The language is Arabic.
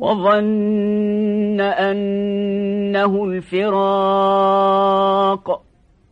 وظن أنه الفراق.